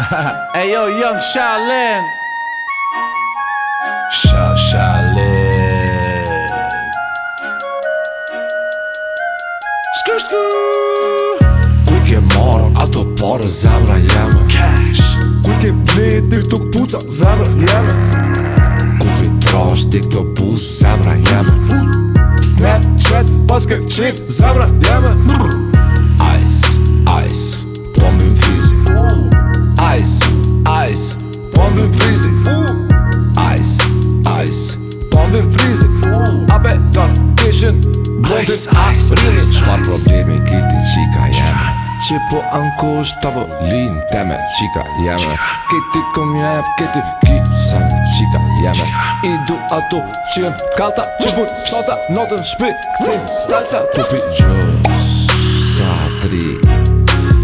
Ejo, Young Shaolin Sha Shaolin Skrë, skrë Ku ke marë ato parë zemra jemë Cash Ku ke blit dhe këtu këpuca zemra jemë Ku ke trash dhe këtë pus zemra jemë Snap, chat, paske qip zemra jemë Ice, ice vision Blunt it, I spin Shmar problemi kiti, qika jeme Qe po anko është ta vo teme Qika jeme Kiti ti kom jep, ki ti qika jeme I du ato qi jem kalta Qe pun sota notën shpi Kësim salsa Tupi gjus sa tri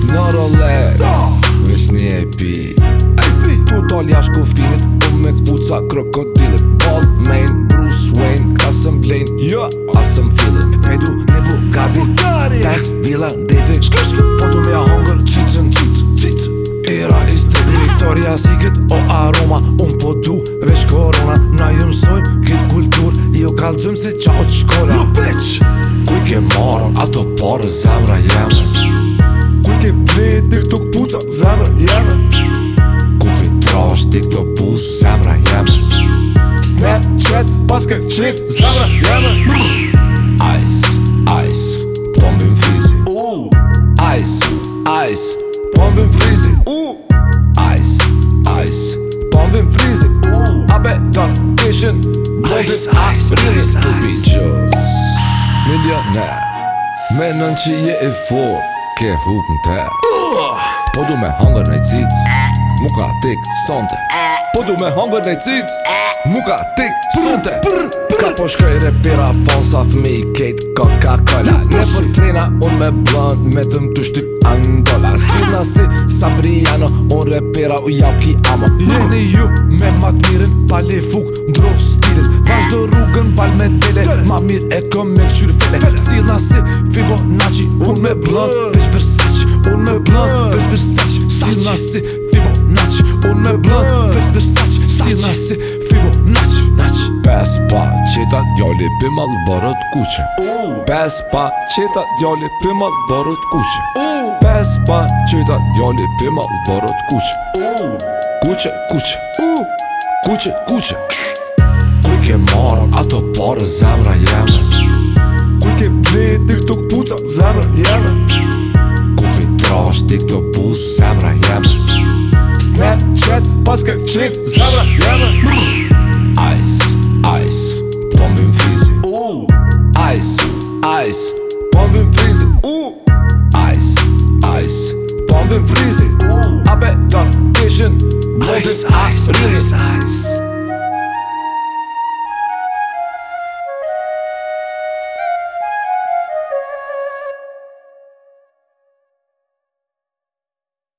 Në Rolex Vesh një AP Tu tol jash ku finit Tu me kbuca krokodilit Ball main Bruce Wayne Kasën plane Yeah jo. Bugatti Bugatti Das Villa Baby Shku po shku me a hunger Cicin cicin cicin Era is the Victoria Secret O aroma Un po du Vesh korona Na ju mësojm Kit kultur Jo kalzum se qao të shkola Jo bitch Kuj ke marën Ato parë zemra jem Kuj ke plejt Dik tuk puca Zemra jem Kuj fi trash Dik tuk pus Zemra jem Snapchat Paske qit Zemra jem Ice Bombe im Uh Ice Ice Bombe im Uh Ape Don Pischen Bombe im Ice Bombe im Ice Bombe im Ice Millionär Menon qi je e for Ke hukën te Po du me hunger nej cic Muka tik sante Po du me hunger nej cic Muka tik sante Ka po shkrej repira fonsa fmi Kejt ka ka kala Ne për trena un me blan Me tëm të shtik Sabrina si Sabriano On repera u jau ki ama Jeni ju me mat miren Pale fuk ndro stilin Vashdo rrugën bal me tele Ma mir e kom me qyri fele Sila si Fibonacci Un me blën Vesh Versace Un me blën Vesh Versace Un me Pes pa qita njoli pimal borot kuqe Uuuu Pes pa qita njoli pimal borot kuqe Uuuu Pes pa qita njoli pimal borot kuqe Uuuu Kuqe kuqe Uuuu Kuqe kuqe Kuk i moron ato por zemra jeme Kuk i blit dik tuk puto zemra jeme Kuk i drosht dik tuk pus zemra jeme Snapchat paske qit zemra jeme Ice Pombin frizi uh. Ice Ice Pombin frizi uh. Ape don't kishin Blotin ice, ice, ice,